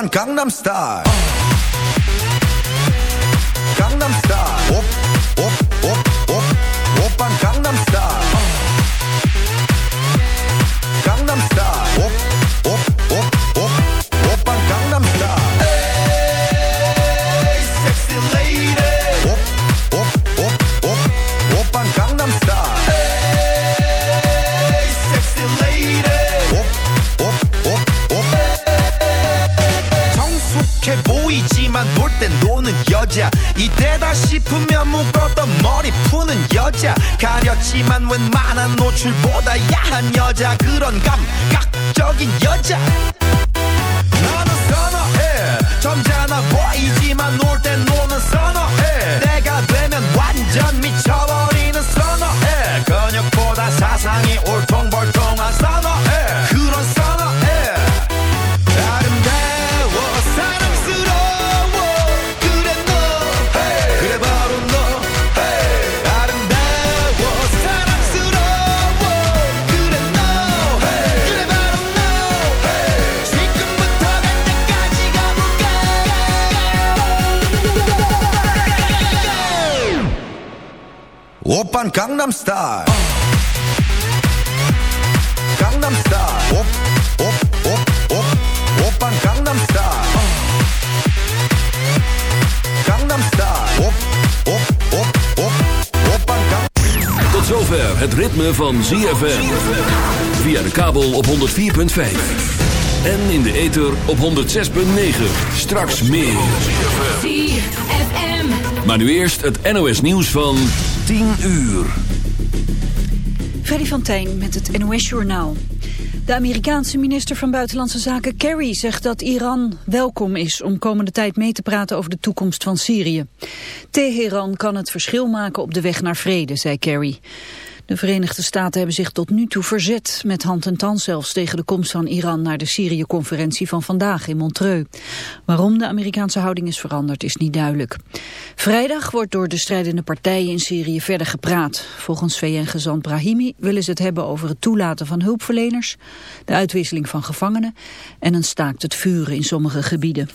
van Gangnam Style. 그런 감각적인 여자 het ritme van ZFM. Via de kabel op 104.5. En in de ether op 106.9. Straks meer. ZFM. Maar nu eerst het NOS nieuws van 10 uur. Freddy van Tijn met het NOS-journaal. De Amerikaanse minister van Buitenlandse Zaken Kerry zegt dat Iran welkom is om komende tijd mee te praten over de toekomst van Syrië. Teheran kan het verschil maken op de weg naar vrede, zei Kerry. De Verenigde Staten hebben zich tot nu toe verzet, met hand en tand zelfs, tegen de komst van Iran naar de Syrië-conferentie van vandaag in Montreux. Waarom de Amerikaanse houding is veranderd is niet duidelijk. Vrijdag wordt door de strijdende partijen in Syrië verder gepraat. Volgens VN-gezant Brahimi willen ze het hebben over het toelaten van hulpverleners, de uitwisseling van gevangenen en een staakt het vuren in sommige gebieden.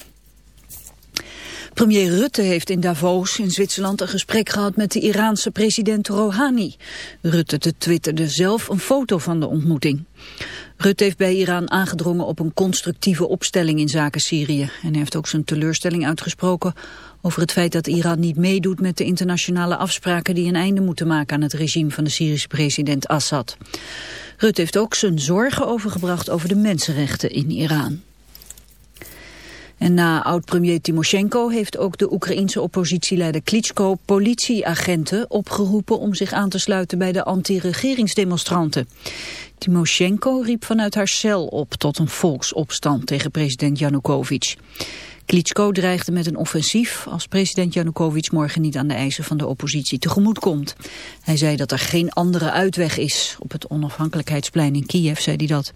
Premier Rutte heeft in Davos in Zwitserland een gesprek gehad met de Iraanse president Rouhani. Rutte twitterde zelf een foto van de ontmoeting. Rutte heeft bij Iran aangedrongen op een constructieve opstelling in zaken Syrië. En hij heeft ook zijn teleurstelling uitgesproken over het feit dat Iran niet meedoet met de internationale afspraken die een einde moeten maken aan het regime van de Syrische president Assad. Rutte heeft ook zijn zorgen overgebracht over de mensenrechten in Iran. En na oud-premier Timoshenko heeft ook de Oekraïense oppositieleider Klitschko politieagenten opgeroepen om zich aan te sluiten bij de anti-regeringsdemonstranten. Timoshenko riep vanuit haar cel op tot een volksopstand tegen president Yanukovych. Klitschko dreigde met een offensief als president Yanukovych morgen niet aan de eisen van de oppositie tegemoet komt. Hij zei dat er geen andere uitweg is. Op het onafhankelijkheidsplein in Kiev zei hij dat.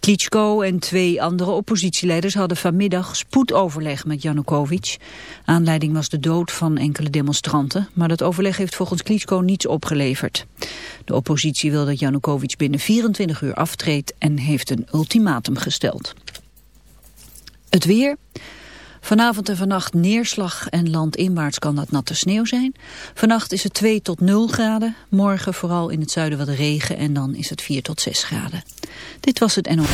Klitschko en twee andere oppositieleiders hadden vanmiddag spoedoverleg met Yanukovych. Aanleiding was de dood van enkele demonstranten, maar dat overleg heeft volgens Klitschko niets opgeleverd. De oppositie wil dat Yanukovych binnen 24 uur aftreedt en heeft een ultimatum gesteld. Het weer... Vanavond en vannacht neerslag en landinwaarts kan dat natte sneeuw zijn. Vannacht is het 2 tot 0 graden. Morgen vooral in het zuiden wat regen en dan is het 4 tot 6 graden. Dit was het NO.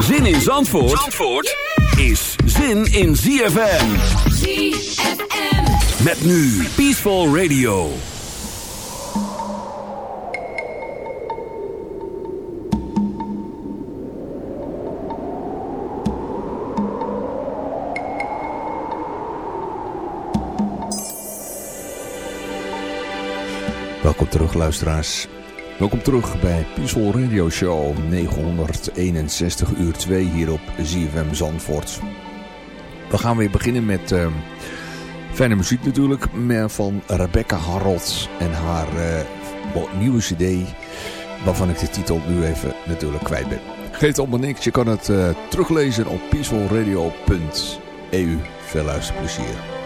Zin in Zandvoort, Zandvoort is zin in ZFM. ZFM. Met nu Peaceful Radio. Welkom terug luisteraars. Welkom terug bij Peaceful Radio Show 961 uur 2 hier op ZFM Zandvoort. We gaan weer beginnen met uh, fijne muziek natuurlijk van Rebecca Harold en haar uh, nieuwe cd waarvan ik de titel nu even natuurlijk kwijt ben. Geeft allemaal niks, je kan het uh, teruglezen op peacefulradio.eu. Veel luisterplezier.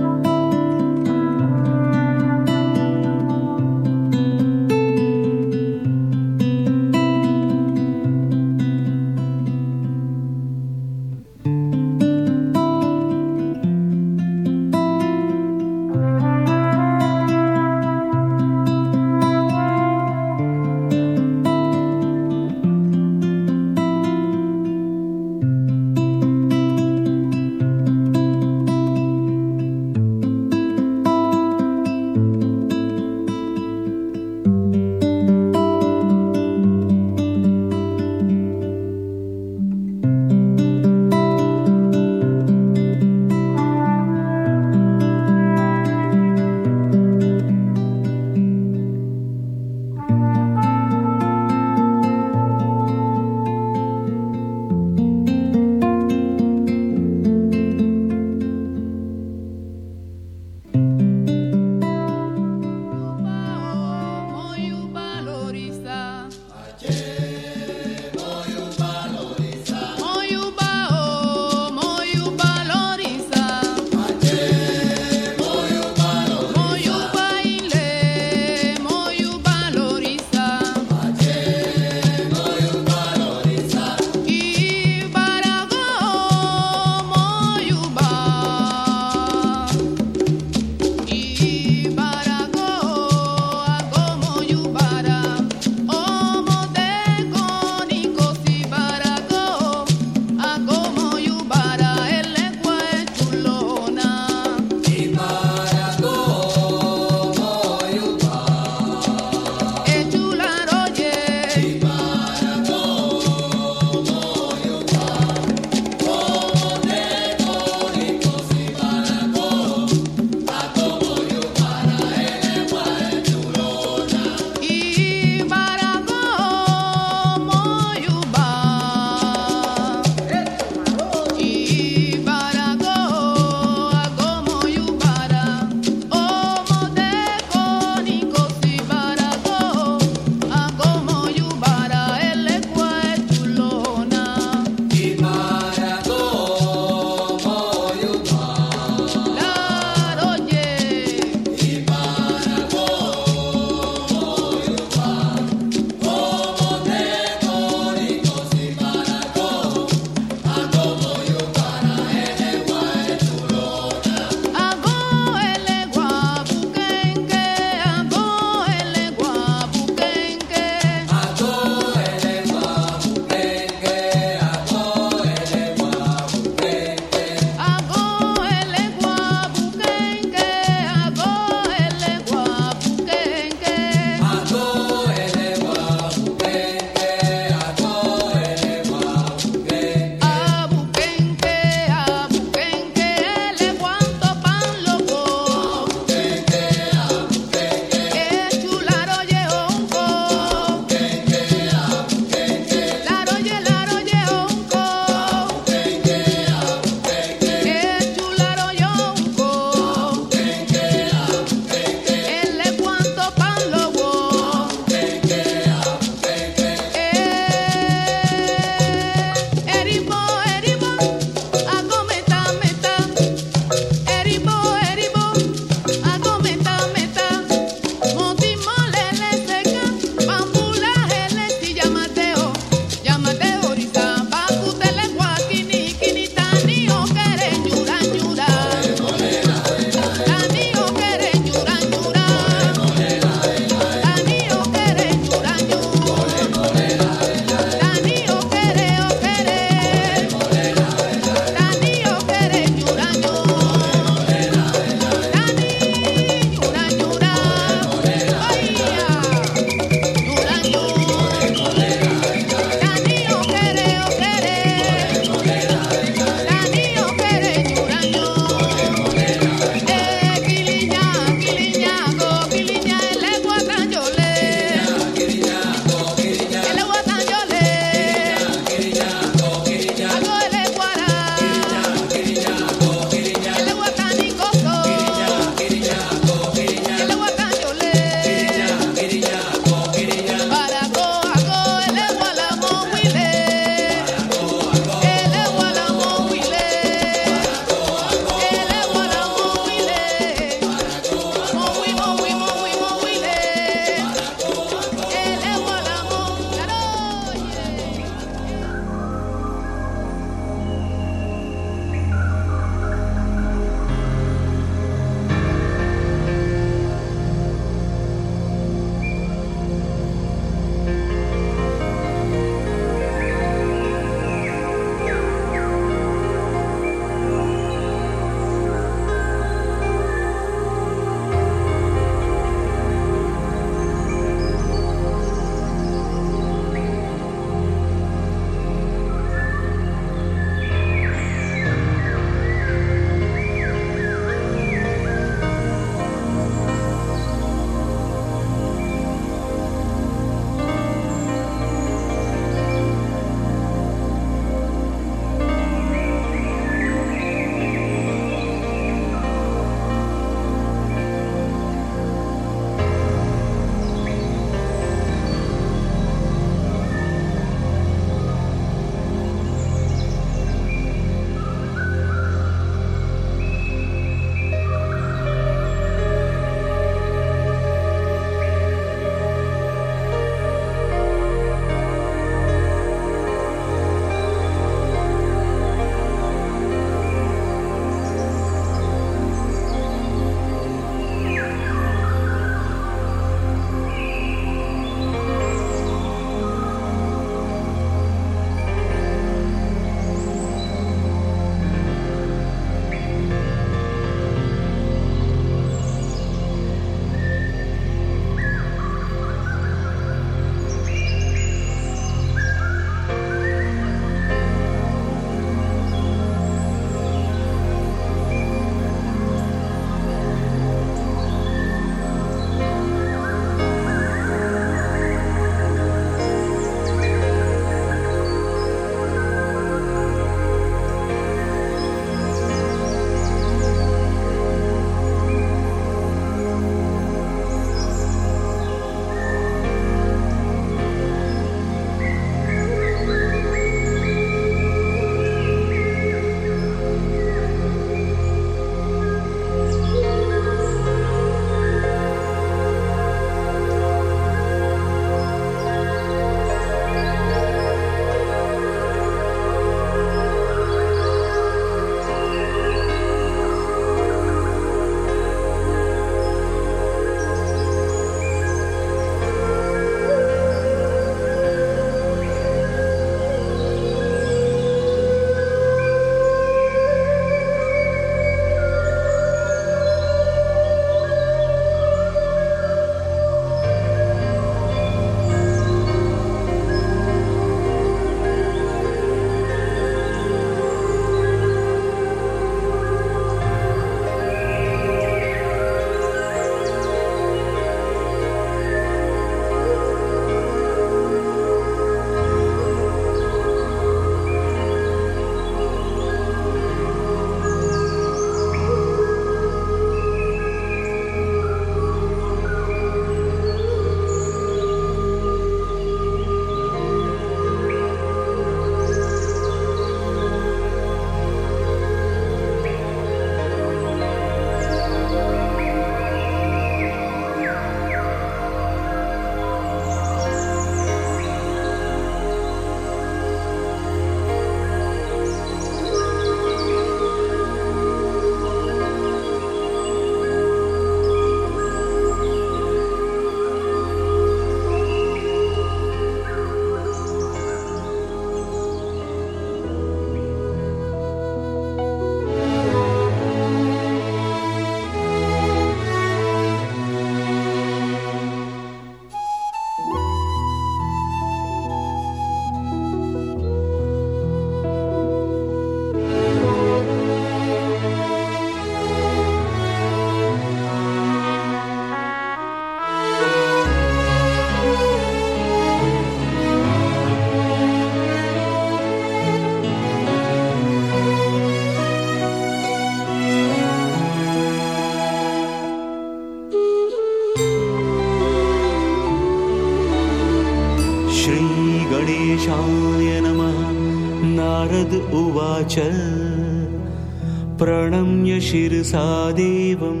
शिरसा देवं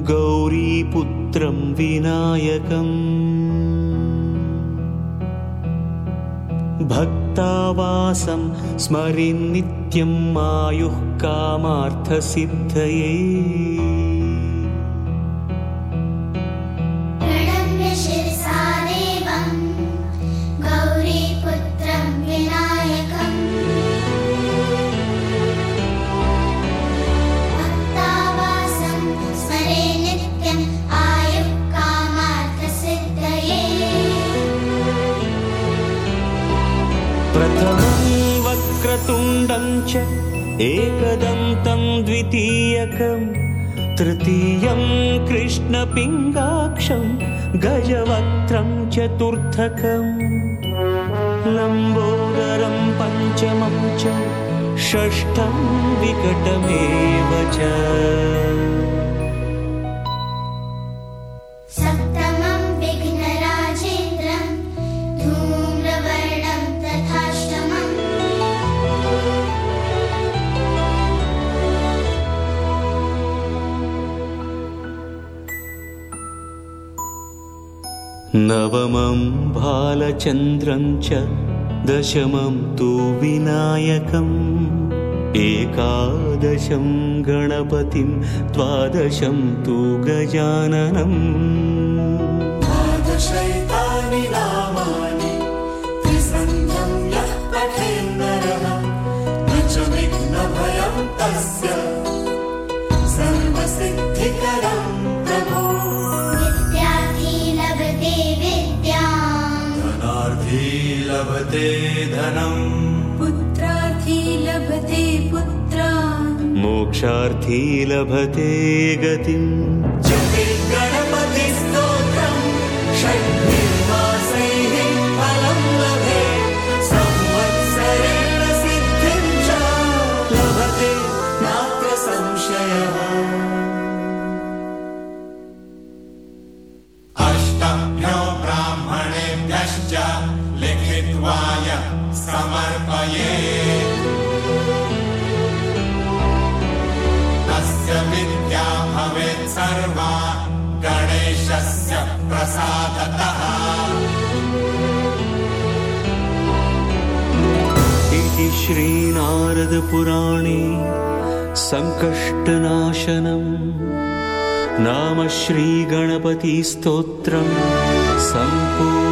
गौरीपुत्रं विनायकम्। भक्तावासं स्मरिन् नित्यं आयुः कामार्थसिद्धये प्रथमं वक्रतुण्डं च एकदन्तं द्वितीयकं तृतीयं कृष्णपिङ्गाक्षं गजवक्त्रं चतुर्थकम्। लम्बोदरं पञ्चमं च षष्ठं विकटमेव च नवमं बालचन्द्रं च दशमं तु विनायकम् एकादशं गणपतिं द्वादशं तु गजाननम् धनम् पुत्रार्थी लभते पुत्रान्। मोक्षार्थी लभते गतिम्। जपिर्गणपतिस्तोत्रम् षड्भिर्मासैः फलं लभे। संवत्सरेण सिद्धिं च लभते नात्र संशयः। अष्टभ्यो ब्राह्मणेभ्यश्च लिखित्वाय समर्पये। तस्य विद्या भवेत् सर्वा गणेशस्य प्रसादतः। इति श्रीनारदपुराणे सङ्कष्टनाशनम् नाम श्रीगणपतिस्तोत्रम् सम्पूर्णम्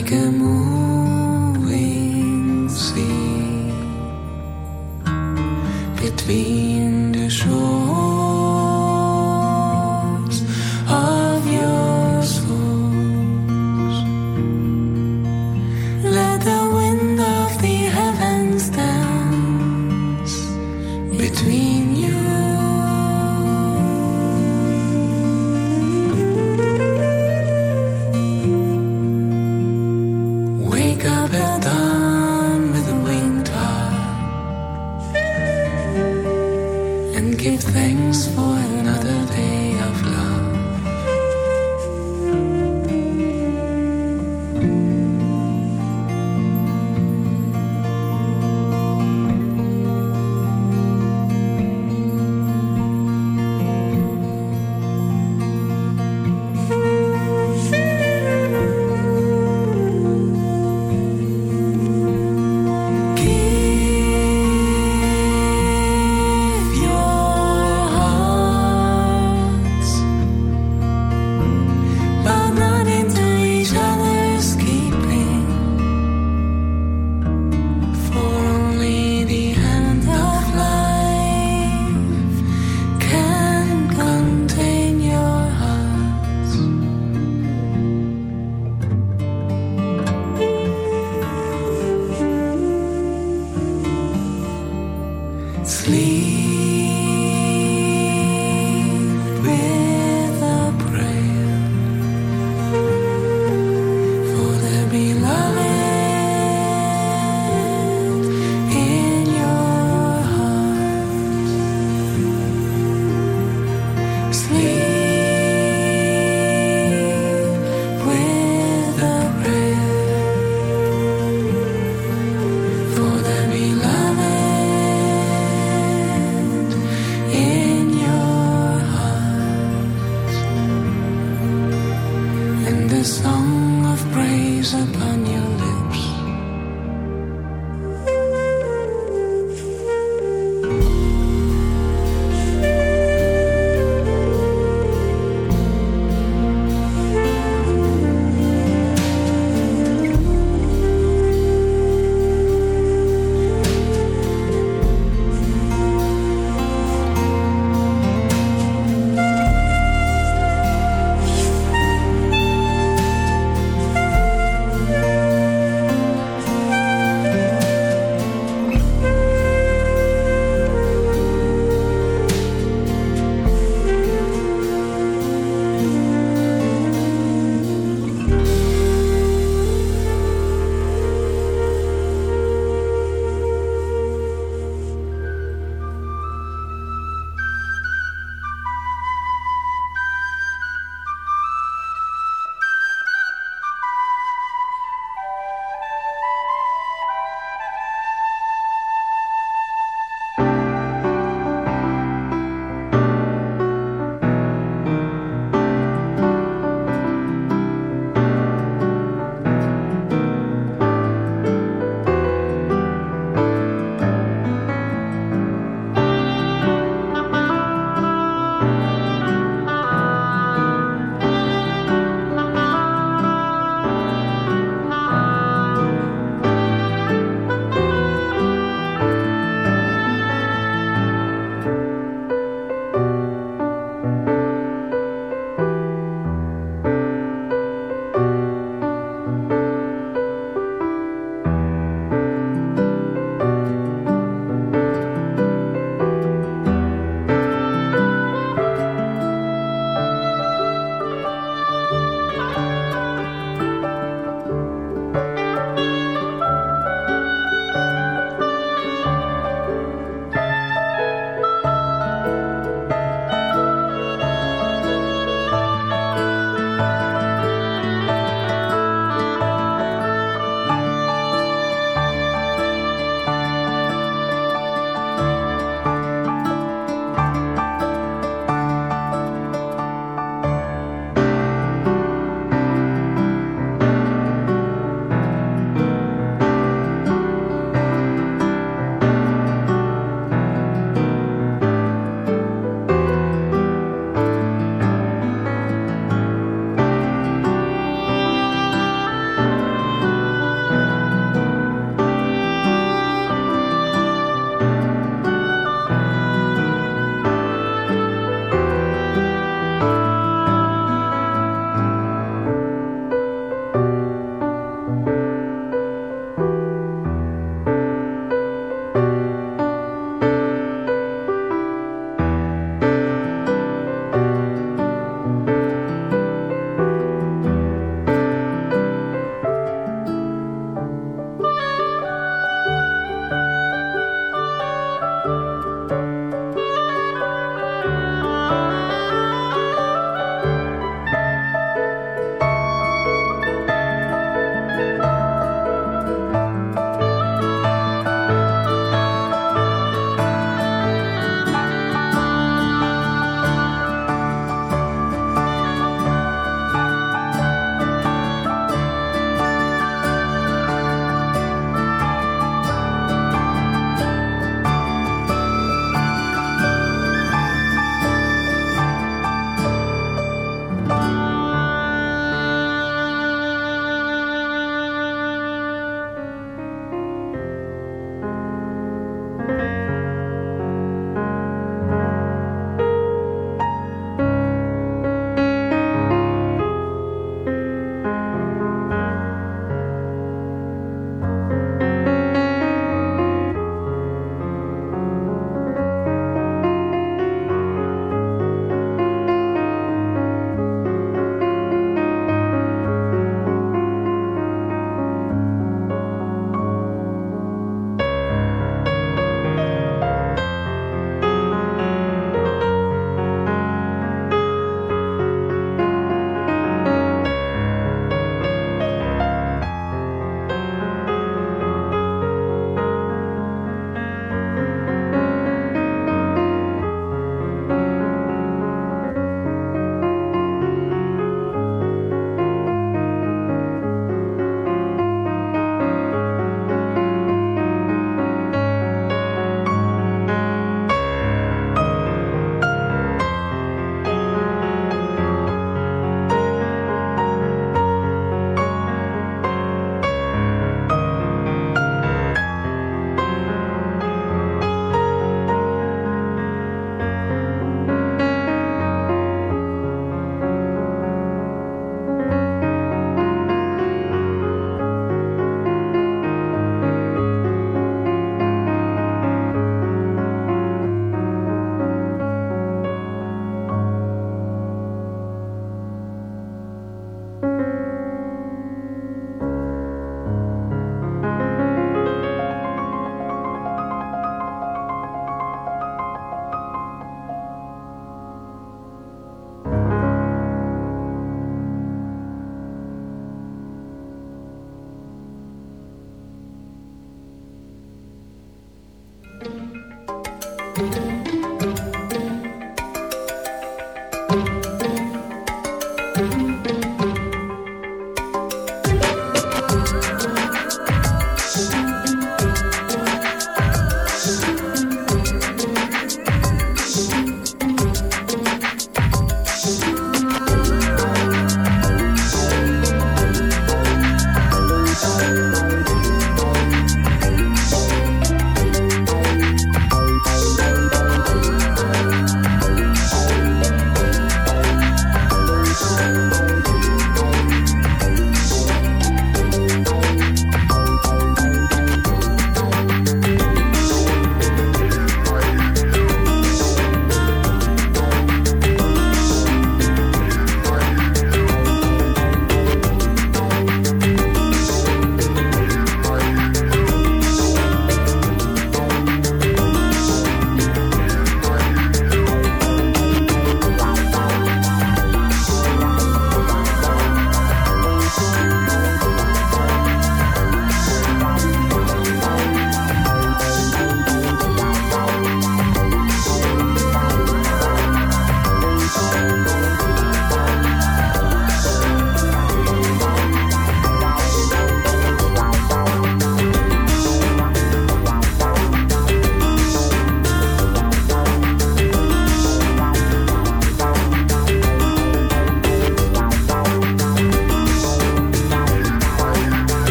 like a moving sea. Between